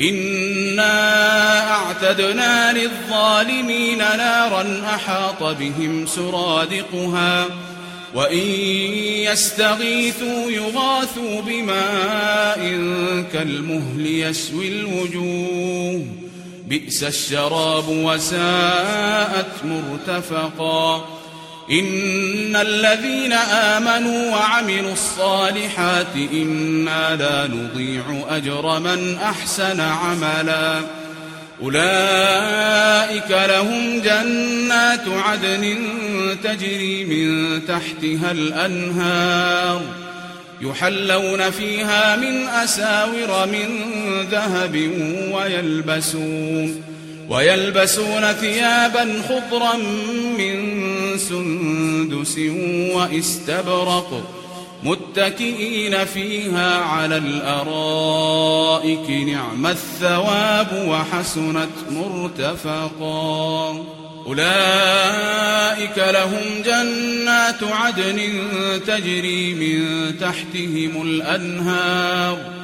إنا أعتدنا للظالمين نارا أحاط بهم سرادقها وإن يستغيثوا يغاثوا بماء كالمهل يشوي الوجوه بئس الشراب وساءت مرتفقا إن الذين آمنوا وعملوا الصالحات إنا لا نضيع أجر من أحسن عملا أولئك لهم جنات عدن تجري من تحتها الأنهار يحلون فيها من أساور من ذهب ويلبسون ويلبسون ثيابا خضرا من سندس واستبرق متكئين فيها على الأرائك نعم الثواب وحسنت مرتفقا. أولئك لهم جنات عدن تجري من تحتهم الأنهار.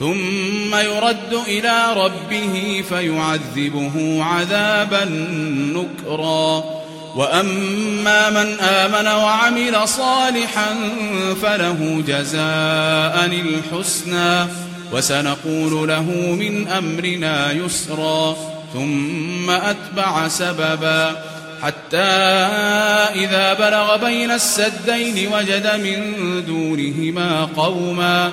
ثم يرد إلى ربه فيعذبه عذابا نكرا. وأما من آمن وعمل صالحا فله جزاء الحسنى. وسنقول له من أمرنا يسرا. ثم أتبع سببا. حتى إذا بلغ بين السدين وجد من دونهما قوما.